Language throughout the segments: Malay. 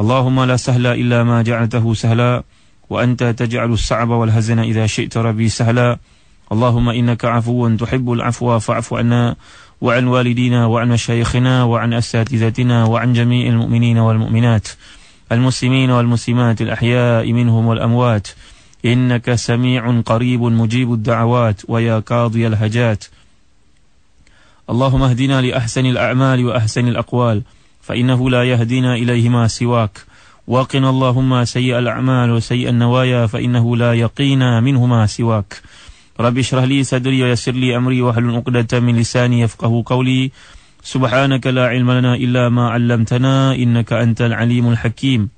اللهم لا سهل إلا ما جعلته سهلا وأنت تجعل الصعب والهزن إذا شئت ربي سهلا. اللهم إنك عفو تحب العفو فاعف عنا وعن والدينا وعن مشايخنا وعن أساتذتنا وعن جميع المؤمنين والمؤمنات. المسلمين والمسلمات الأحياء منهم والأموات. إنك سميع قريب مجيب الدعوات ويا قاضي الهجات. اللهم اهدنا لأحسن الأعمال وأحسن الأقوال. فإنه لا يهدينا إليهما سواك. وقنا اللهم سيء الأعمال وسيء النوايا فإنه لا يقينا منهما سواك. رب اشرح لي صدري ويسر لي أمري واحلل عقدة من لساني يفقه قولي. سبحانك لا علم لنا إلا ما علمتنا إنك أنت العليم الحكيم.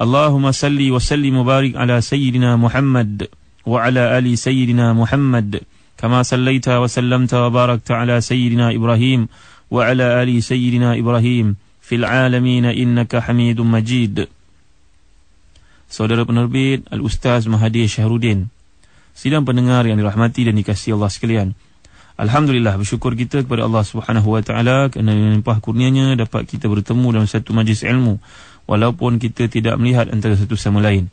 اللهم صل وسلم وبارك على سيدنا محمد وعلى آل سيدنا محمد. كما صليت وسلمت وباركت على سيدنا إبراهيم وعلى آل سيدنا إبراهيم في العالمين إنك حميد مجيد Saudara penerbit Al-Ustaz Mahathir Syahrudin Sidang pendengar yang dirahmati dan dikasihi Allah sekalian Alhamdulillah bersyukur kita kepada Allah Subhanahu Wa Taala kerana limpah kurnianya dapat kita bertemu dalam satu majlis ilmu walaupun kita tidak melihat antara satu sama lain.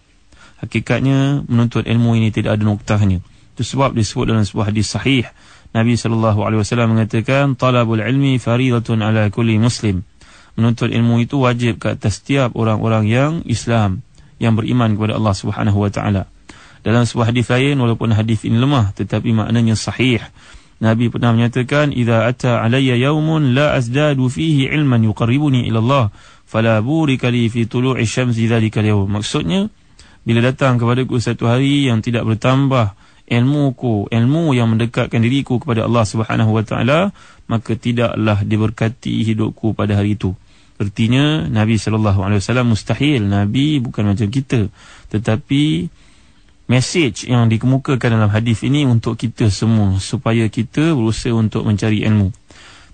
Hakikatnya menuntut ilmu ini tidak ada noktahnya. Itu sebab disebut dalam sebuah hadis sahih Nabi sallallahu alaihi wasallam mengatakan talabul ilmi faridatun ala kulli muslim. Menuntut ilmu itu wajib ke atas setiap orang-orang yang Islam yang beriman kepada Allah Subhanahu wa taala. Dalam sebuah hadis lain walaupun hadis ini lemah tetapi maknanya sahih Nabi pernah menyatakan idza ata alayya yawmun la azdadu fihi ilman yuqarribuni ila Allah fala burika li fi tulu'i syamsi dhalika al maksudnya bila datang kepadaku satu hari yang tidak bertambah ilmuku ilmu yang mendekatkan diriku kepada Allah Subhanahu wa maka tidaklah diberkati hidupku pada hari itu. Artinya Nabi sallallahu alaihi wasallam mustahil. Nabi bukan macam kita. Tetapi message yang dikemukakan dalam hadis ini untuk kita semua supaya kita berusaha untuk mencari ilmu.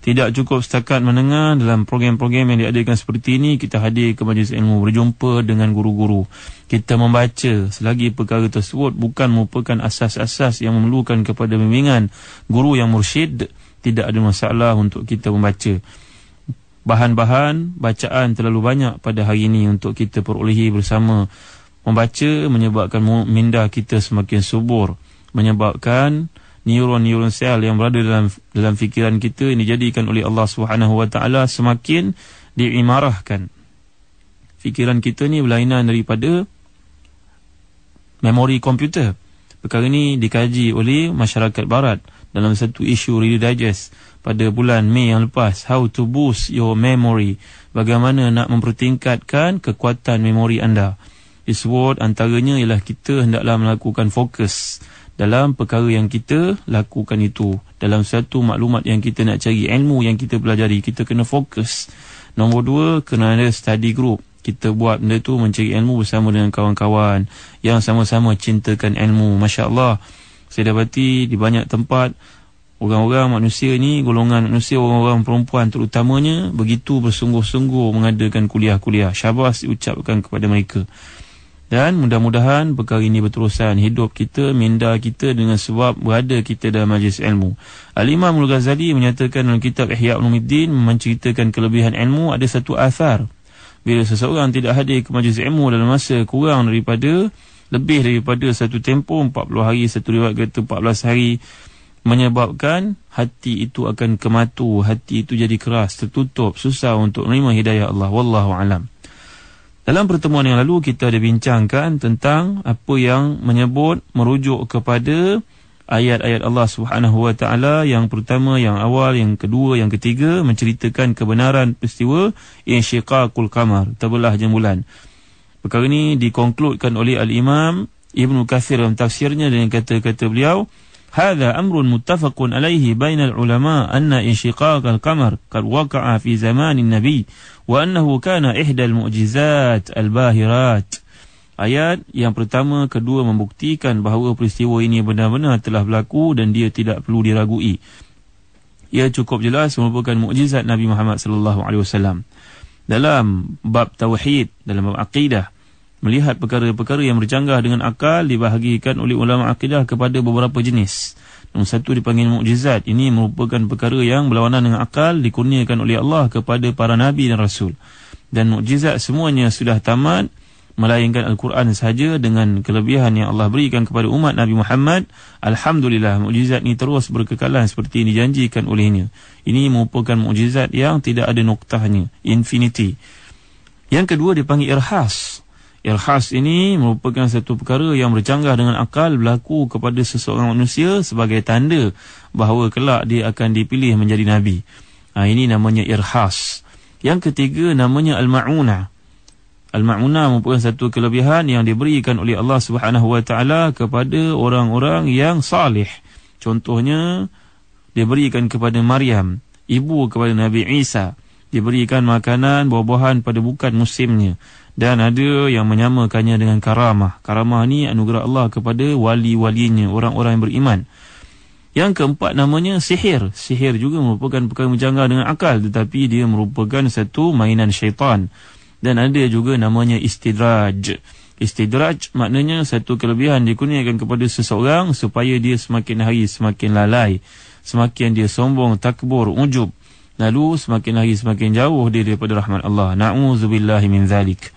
Tidak cukup setakat mendengar dalam program-program yang diadakan seperti ini kita hadir ke majlis ilmu berjumpa dengan guru-guru. Kita membaca selagi perkara tersebut bukan merupakan asas-asas yang memerlukan kepada bimbingan guru yang mursyid tidak ada masalah untuk kita membaca. Bahan-bahan bacaan terlalu banyak pada hari ini untuk kita perolehi bersama membaca menyebabkan minda kita semakin subur menyebabkan neuron-neuron sel yang berada dalam dalam fikiran kita ini dijadikan oleh Allah Subhanahu wa taala semakin diimarahkan. Fikiran kita ni berlainan daripada memori komputer. Perkara ini dikaji oleh masyarakat barat dalam satu isu Reader Digest pada bulan Mei yang lepas. How to boost your memory. Bagaimana nak mempertingkatkan kekuatan memori anda. Disebut antaranya ialah kita hendaklah melakukan fokus dalam perkara yang kita lakukan itu dalam satu maklumat yang kita nak cari ilmu yang kita pelajari kita kena fokus. Nombor dua kena ada study group. Kita buat benda tu mencari ilmu bersama dengan kawan-kawan yang sama-sama cintakan ilmu. Masya Allah saya dapati di banyak tempat orang-orang manusia ni golongan manusia orang-orang perempuan terutamanya begitu bersungguh-sungguh mengadakan kuliah-kuliah. Syabas diucapkan kepada mereka dan mudah-mudahan perkara ini berterusan hidup kita, minda kita dengan sebab berada kita dalam majlis ilmu. Al-Imam Al-Ghazali menyatakan dalam kitab Ihya Ulumuddin menceritakan kelebihan ilmu ada satu asar. Bila seseorang tidak hadir ke majlis ilmu dalam masa kurang daripada lebih daripada satu tempoh 40 hari, satu riwayat kata 14 hari menyebabkan hati itu akan kematu, hati itu jadi keras, tertutup, susah untuk menerima hidayah Allah. Wallahu alam. Dalam pertemuan yang lalu kita ada bincangkan tentang apa yang menyebut merujuk kepada ayat-ayat Allah Subhanahu Wa Taala yang pertama, yang awal, yang kedua, yang ketiga menceritakan kebenaran peristiwa insyiqaqul qamar, terbelah bulan. Perkara ini dikonkludkan oleh Al-Imam Ibn Kathir dalam tafsirnya dengan kata-kata beliau هذا أمر متفق عليه بين العلماء أن انشقاق القمر قد وقع في زمان النبي wa annahu kana ihdal mu'jizat al-bahirat. Ayat yang pertama, kedua membuktikan bahawa peristiwa ini benar-benar telah berlaku dan dia tidak perlu diragui. Ia cukup jelas merupakan mukjizat Nabi Muhammad sallallahu alaihi wasallam. Dalam bab tauhid, dalam bab akidah, melihat perkara-perkara yang berjanggah dengan akal dibahagikan oleh ulama akidah kepada beberapa jenis. Nombor satu dipanggil mukjizat. Ini merupakan perkara yang berlawanan dengan akal dikurniakan oleh Allah kepada para nabi dan rasul. Dan mukjizat semuanya sudah tamat melainkan Al-Quran sahaja dengan kelebihan yang Allah berikan kepada umat Nabi Muhammad. Alhamdulillah, mukjizat ini terus berkekalan seperti yang dijanjikan olehnya. Ini merupakan mukjizat yang tidak ada noktahnya, infinity. Yang kedua dipanggil irhas. Irhas ini merupakan satu perkara yang bercanggah dengan akal berlaku kepada seseorang manusia sebagai tanda bahawa kelak dia akan dipilih menjadi Nabi. Ha, ini namanya irhas. Yang ketiga namanya al-ma'unah. Al-Ma'unah merupakan satu kelebihan yang diberikan oleh Allah Taala kepada orang-orang yang salih. Contohnya diberikan kepada Maryam, ibu kepada Nabi Isa, diberikan makanan buah-buahan pada bukan musimnya dan ada yang menyamakannya dengan karamah. Karamah ni anugerah Allah kepada wali-walinya, orang-orang yang beriman. Yang keempat namanya sihir. Sihir juga merupakan perkara menjanggal dengan akal tetapi dia merupakan satu mainan syaitan dan ada juga namanya istidraj. Istidraj maknanya satu kelebihan dikurniakan kepada seseorang supaya dia semakin hari semakin lalai, semakin dia sombong, takbur, ujub. Lalu semakin hari semakin jauh dia daripada rahmat Allah. Na'udzubillahi min zalik.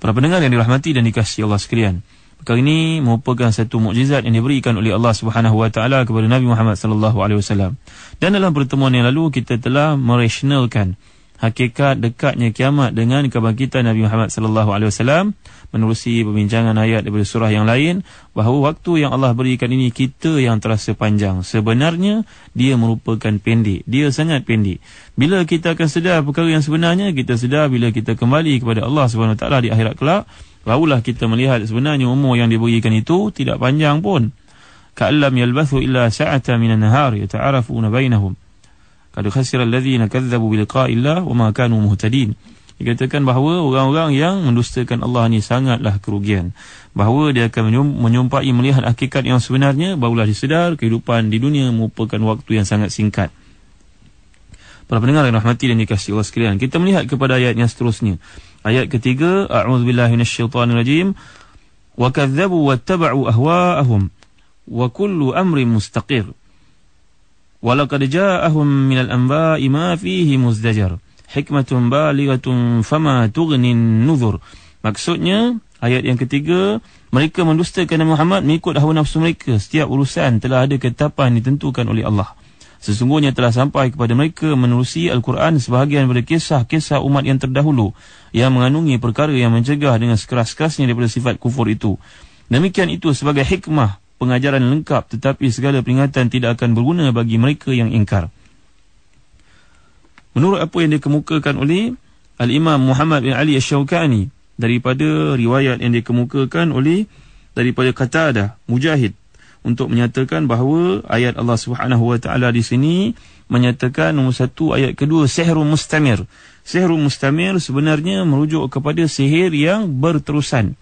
Para pendengar yang dirahmati dan dikasihi Allah sekalian. Perkara ini merupakan satu mukjizat yang diberikan oleh Allah Subhanahu wa taala kepada Nabi Muhammad sallallahu alaihi wasallam. Dan dalam pertemuan yang lalu kita telah merasionalkan hakikat dekatnya kiamat dengan kebangkitan Nabi Muhammad sallallahu alaihi wasallam menerusi perbincangan ayat daripada surah yang lain bahawa waktu yang Allah berikan ini kita yang terasa panjang. Sebenarnya dia merupakan pendek. Dia sangat pendek. Bila kita akan sedar perkara yang sebenarnya kita sedar bila kita kembali kepada Allah Subhanahu taala di akhirat kelak barulah kita melihat sebenarnya umur yang diberikan itu tidak panjang pun. Ka'allam yalbathu illa sa'ata minan nahar yata'arafuna bainahum Qad khasira alladhina kadzabu bi liqa'illah wa ma kanu muhtadin. Dikatakan bahawa orang-orang yang mendustakan Allah ni sangatlah kerugian. Bahawa dia akan menyumpai melihat hakikat yang sebenarnya barulah disedar kehidupan di dunia merupakan waktu yang sangat singkat. Para pendengar yang rahmati dan dikasihi Allah sekalian, kita melihat kepada ayat yang seterusnya. Ayat ketiga, a'udzubillahi minasyaitonirrajim. Wa kadzabu wattaba'u ahwa'ahum wa kullu amrin mustaqir. Walaqad ja'ahum minal anba'i ma fihi muzdajar. Hikmatun baligatun fama tughnin nuzur Maksudnya ayat yang ketiga Mereka mendustakan Nabi Muhammad mengikut hawa nafsu mereka. Setiap urusan telah ada ketetapan ditentukan oleh Allah. Sesungguhnya telah sampai kepada mereka menerusi Al-Quran sebahagian daripada kisah-kisah umat yang terdahulu yang mengandungi perkara yang mencegah dengan sekeras-kerasnya daripada sifat kufur itu. Demikian itu sebagai hikmah pengajaran lengkap tetapi segala peringatan tidak akan berguna bagi mereka yang ingkar. Menurut apa yang dikemukakan oleh Al-Imam Muhammad bin Ali Ash-Shawkani daripada riwayat yang dikemukakan oleh daripada kata ada Mujahid untuk menyatakan bahawa ayat Allah Subhanahu Wa Taala di sini menyatakan nombor satu ayat kedua sihrul mustamir. Sihrul mustamir sebenarnya merujuk kepada sihir yang berterusan.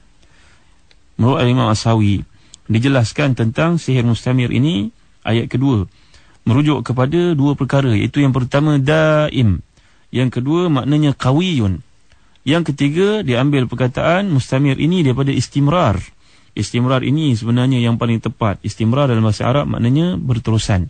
Menurut Imam Asawi dijelaskan tentang sihir mustamir ini ayat kedua merujuk kepada dua perkara iaitu yang pertama daim. Yang kedua maknanya qawiyun. Yang ketiga diambil perkataan mustamir ini daripada istimrar. Istimrar ini sebenarnya yang paling tepat. Istimrar dalam bahasa Arab maknanya berterusan.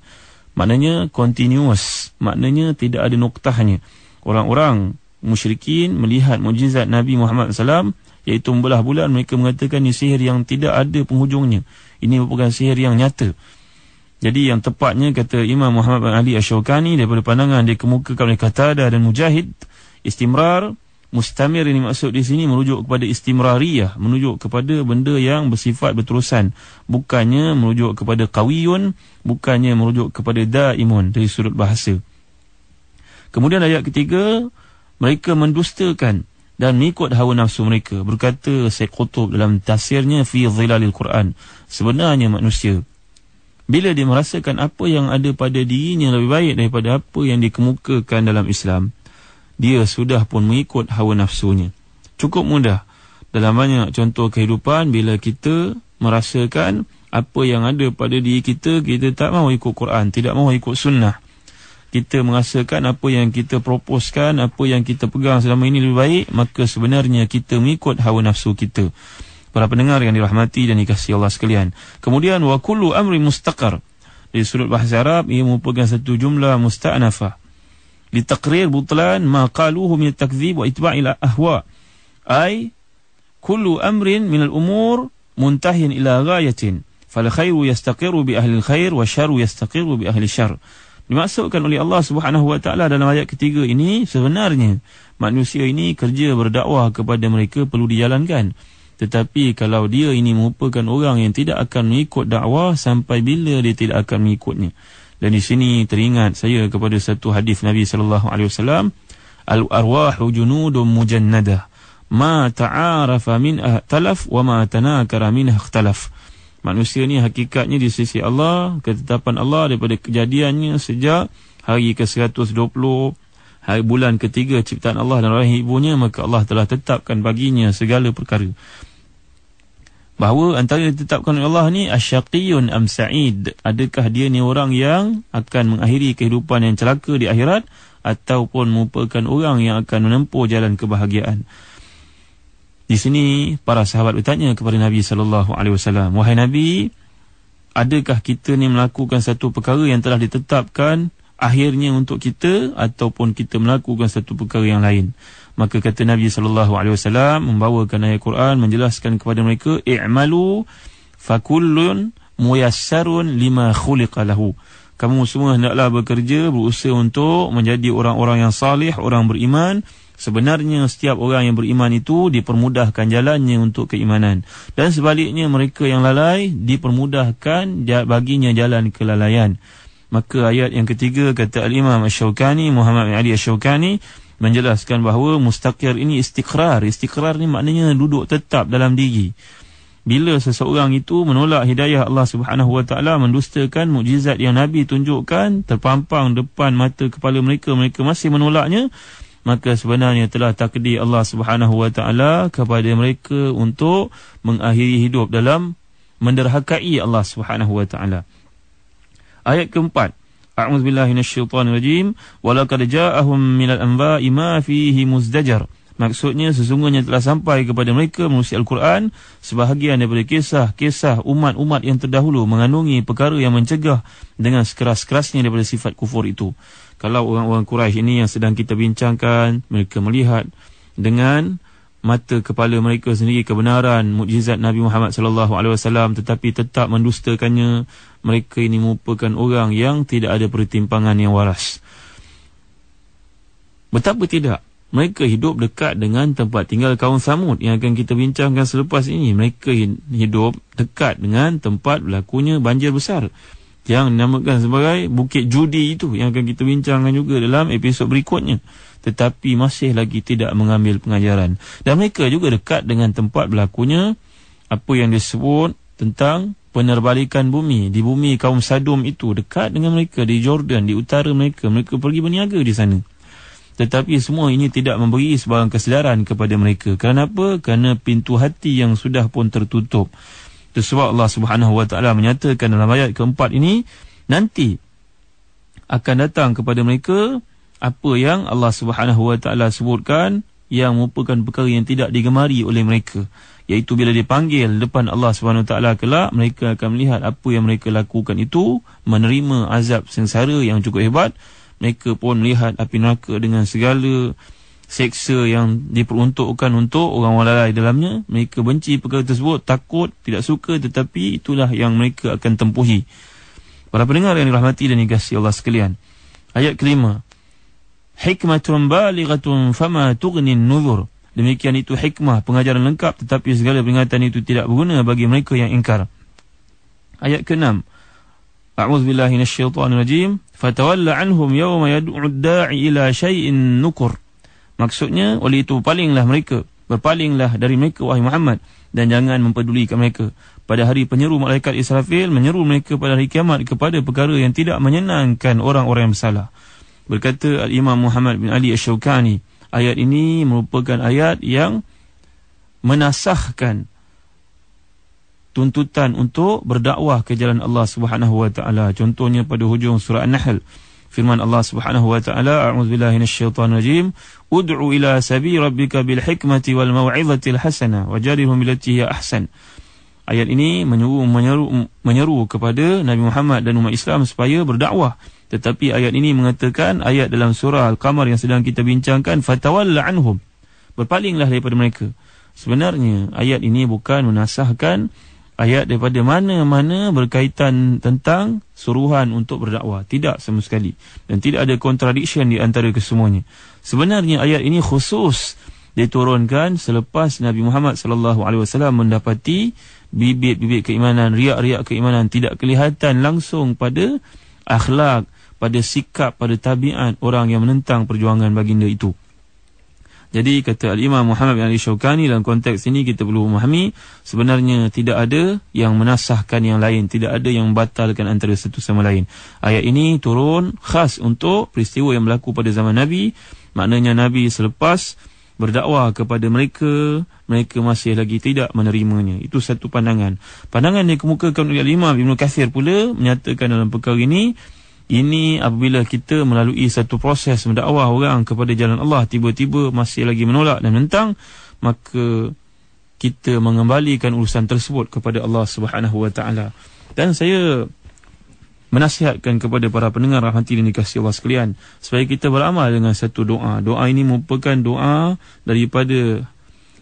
Maknanya continuous. Maknanya tidak ada noktahnya. Orang-orang musyrikin melihat mujizat Nabi Muhammad SAW iaitu membelah bulan mereka mengatakan ini sihir yang tidak ada penghujungnya. Ini merupakan sihir yang nyata. Jadi yang tepatnya kata Imam Muhammad bin Ali Ash-Shawkani daripada pandangan dia kemukakan oleh Qatada dan Mujahid istimrar mustamir ini maksud di sini merujuk kepada istimrariyah menuju kepada benda yang bersifat berterusan. Bukannya merujuk kepada qawiyun bukannya merujuk kepada daimun dari sudut bahasa. Kemudian ayat ketiga mereka mendustakan dan mengikut hawa nafsu mereka berkata Syekh Qutub dalam tafsirnya fi zilalil Quran sebenarnya manusia bila dia merasakan apa yang ada pada dirinya lebih baik daripada apa yang dikemukakan dalam Islam, dia sudah pun mengikut hawa nafsunya. Cukup mudah. Dalam banyak contoh kehidupan, bila kita merasakan apa yang ada pada diri kita, kita tak mahu ikut Quran, tidak mahu ikut sunnah. Kita merasakan apa yang kita proposkan, apa yang kita pegang selama ini lebih baik, maka sebenarnya kita mengikut hawa nafsu kita. Para pendengar yang dirahmati dan dikasihi Allah sekalian. Kemudian, wa kullu amri mustaqar. Di sudut bahasa Arab, ia merupakan satu jumlah musta'nafah. Litaqrir butlan ma qaluhu min takzib wa itba'il ahwa. Ay, kullu amrin min al-umur muntahin ila ghayatin fal khairu yastaqiru bi ahli khair wa syarru yastaqiru bi ahli syarr dimaksudkan oleh Allah Subhanahu wa taala dalam ayat ketiga ini sebenarnya manusia ini kerja berdakwah kepada mereka perlu dijalankan. Tetapi kalau dia ini merupakan orang yang tidak akan mengikut dakwah sampai bila dia tidak akan mengikutnya. Dan di sini teringat saya kepada satu hadis Nabi sallallahu alaihi wasallam al arwahu junudun mujannadah. Ma ta'arafa min talaf wa ma tanakara min ikhtalaf manusia ni hakikatnya di sisi Allah ketetapan Allah daripada kejadiannya sejak hari ke-120 hari bulan ketiga ciptaan Allah dan rahim ibunya maka Allah telah tetapkan baginya segala perkara. Bahawa antara ditetapkan oleh Allah ni asyaqiyun am sa'id. Adakah dia ni orang yang akan mengakhiri kehidupan yang celaka di akhirat ataupun merupakan orang yang akan menempuh jalan kebahagiaan di sini para sahabat bertanya kepada Nabi sallallahu alaihi wasallam, "Wahai Nabi, adakah kita ni melakukan satu perkara yang telah ditetapkan akhirnya untuk kita ataupun kita melakukan satu perkara yang lain?" Maka kata Nabi sallallahu alaihi wasallam membawakan ayat Quran menjelaskan kepada mereka, "I'malu fakullun muyassarun lima khuliqa lahu." Kamu semua hendaklah bekerja berusaha untuk menjadi orang-orang yang salih, orang beriman Sebenarnya setiap orang yang beriman itu dipermudahkan jalannya untuk keimanan. Dan sebaliknya mereka yang lalai dipermudahkan baginya jalan kelalaian. Maka ayat yang ketiga kata Al-Imam Ash-Shawkani, Muhammad bin Ali Ash-Shawkani menjelaskan bahawa mustaqir ini istiqrar. Istiqrar ni maknanya duduk tetap dalam diri. Bila seseorang itu menolak hidayah Allah Subhanahu Wa Taala mendustakan mukjizat yang Nabi tunjukkan terpampang depan mata kepala mereka mereka masih menolaknya maka sebenarnya telah takdir Allah Subhanahu wa taala kepada mereka untuk mengakhiri hidup dalam menderhakai Allah Subhanahu wa taala. Ayat keempat. A'udzu billahi minasyaitonir rajim. Walaqad ja'ahum minal anba'i ma fihi muzdajar. Maksudnya sesungguhnya telah sampai kepada mereka melalui Al-Quran sebahagian daripada kisah-kisah umat-umat yang terdahulu mengandungi perkara yang mencegah dengan sekeras-kerasnya daripada sifat kufur itu. Kalau orang-orang Quraisy ini yang sedang kita bincangkan mereka melihat dengan mata kepala mereka sendiri kebenaran mukjizat Nabi Muhammad sallallahu alaihi wasallam tetapi tetap mendustakannya mereka ini merupakan orang yang tidak ada pertimbangan yang waras. Betapa tidak mereka hidup dekat dengan tempat tinggal kaum Samud. Yang akan kita bincangkan selepas ini mereka hidup dekat dengan tempat berlakunya banjir besar. Yang dinamakan sebagai Bukit Judi itu yang akan kita bincangkan juga dalam episod berikutnya. Tetapi masih lagi tidak mengambil pengajaran. Dan mereka juga dekat dengan tempat berlakunya apa yang disebut tentang penerbalikan bumi. Di bumi kaum Sadum itu dekat dengan mereka di Jordan di utara mereka. Mereka pergi berniaga di sana tetapi semua ini tidak memberi sebarang kesedaran kepada mereka. Kerana apa? Kerana pintu hati yang sudah pun tertutup. Sebab Allah Subhanahu Wa Taala menyatakan dalam ayat keempat ini nanti akan datang kepada mereka apa yang Allah Subhanahu Wa Taala sebutkan yang merupakan perkara yang tidak digemari oleh mereka. Iaitu bila dipanggil depan Allah Subhanahu Wa Taala kelak mereka akan melihat apa yang mereka lakukan itu menerima azab sengsara yang cukup hebat mereka pun melihat api neraka dengan segala seksa yang diperuntukkan untuk orang-orang lalai dalamnya. Mereka benci perkara tersebut takut tidak suka tetapi itulah yang mereka akan tempuhi. Para pendengar yang dirahmati dan dikasihi Allah sekalian ayat kelima. Hikmatun balighatun fama tughni an-nuzur. Demikian itu hikmah pengajaran lengkap tetapi segala peringatan itu tidak berguna bagi mereka yang ingkar. Ayat keenam. A'udzu billahi rajim fatawalla anhum yawma yad'u ad-da'i ila shay'in nukur. Maksudnya oleh itu palinglah mereka berpalinglah dari mereka wahai Muhammad dan jangan mempedulikan mereka. Pada hari penyeru malaikat Israfil menyeru mereka pada hari kiamat kepada perkara yang tidak menyenangkan orang-orang yang bersalah. Berkata Imam Muhammad bin Ali Asy-Syaukani ayat ini merupakan ayat yang menasahkan tuntutan untuk berdakwah ke jalan Allah Subhanahu wa taala contohnya pada hujung surah An-Nahl firman Allah Subhanahu wa taala a'udzubillahi minasyaitonir rajim ud'u ila sabi rabbika bil hikmati wal mau'izatil hasanah wajadilhum billati hiya ahsan ayat ini menyeru menyeru menyeru kepada Nabi Muhammad dan umat Islam supaya berdakwah tetapi ayat ini mengatakan ayat dalam surah Al-Qamar yang sedang kita bincangkan fatawalla anhum. Berpalinglah daripada mereka. Sebenarnya ayat ini bukan menasahkan ayat daripada mana-mana berkaitan tentang suruhan untuk berdakwah. Tidak sama sekali. Dan tidak ada contradiction di antara kesemuanya. Sebenarnya ayat ini khusus diturunkan selepas Nabi Muhammad sallallahu alaihi wasallam mendapati bibit-bibit keimanan, riak-riak keimanan tidak kelihatan langsung pada akhlak pada sikap, pada tabiat orang yang menentang perjuangan baginda itu. Jadi kata Al-Imam Muhammad bin Ali Syaukani dalam konteks ini kita perlu memahami sebenarnya tidak ada yang menasahkan yang lain, tidak ada yang membatalkan antara satu sama lain. Ayat ini turun khas untuk peristiwa yang berlaku pada zaman Nabi, maknanya Nabi selepas berdakwah kepada mereka, mereka masih lagi tidak menerimanya. Itu satu pandangan. Pandangan yang kemukakan oleh Al-Imam Ibn Kathir pula menyatakan dalam perkara ini, ini apabila kita melalui satu proses mendakwah orang kepada jalan Allah tiba-tiba masih lagi menolak dan menentang maka kita mengembalikan urusan tersebut kepada Allah Subhanahu wa taala. Dan saya menasihatkan kepada para pendengar rahmati dan dikasihi Allah sekalian supaya kita beramal dengan satu doa. Doa ini merupakan doa daripada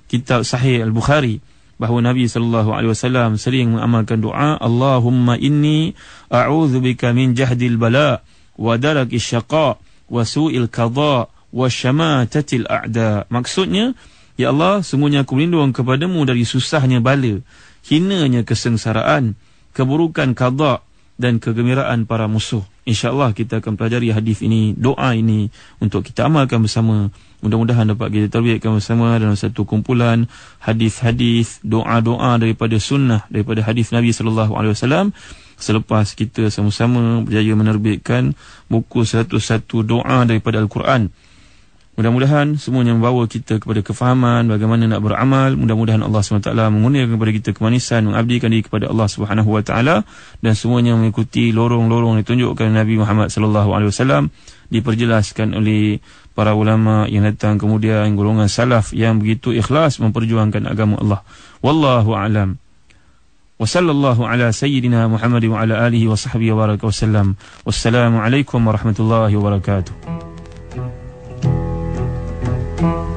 kitab Sahih Al-Bukhari bahawa Nabi sallallahu alaihi wasallam sering mengamalkan doa Allahumma inni a'udzubika min jahdil bala wa darakis syaqa wa su'il qada wa syamatatil a'da. Maksudnya ya Allah sungguhnya aku berlindung kepadamu dari susahnya bala hinanya kesengsaraan keburukan qada dan kegembiraan para musuh. InsyaAllah kita akan pelajari hadis ini, doa ini untuk kita amalkan bersama. Mudah-mudahan dapat kita terbiatkan bersama dalam satu kumpulan hadis-hadis, doa-doa daripada sunnah, daripada hadis Nabi SAW. Selepas kita sama-sama berjaya menerbitkan buku satu-satu doa daripada Al-Quran. Mudah-mudahan semuanya membawa kita kepada kefahaman bagaimana nak beramal. Mudah-mudahan Allah SWT mengurniakan kepada kita kemanisan, mengabdikan diri kepada Allah SWT dan semuanya mengikuti lorong-lorong yang ditunjukkan Nabi Muhammad SAW diperjelaskan oleh para ulama yang datang kemudian golongan salaf yang begitu ikhlas memperjuangkan agama Allah. Wallahu a'lam. Wa sallallahu ala sayyidina Muhammad wa ala alihi wa sahbihi wa baraka wa sallam. Wassalamualaikum warahmatullahi wabarakatuh. Thank you.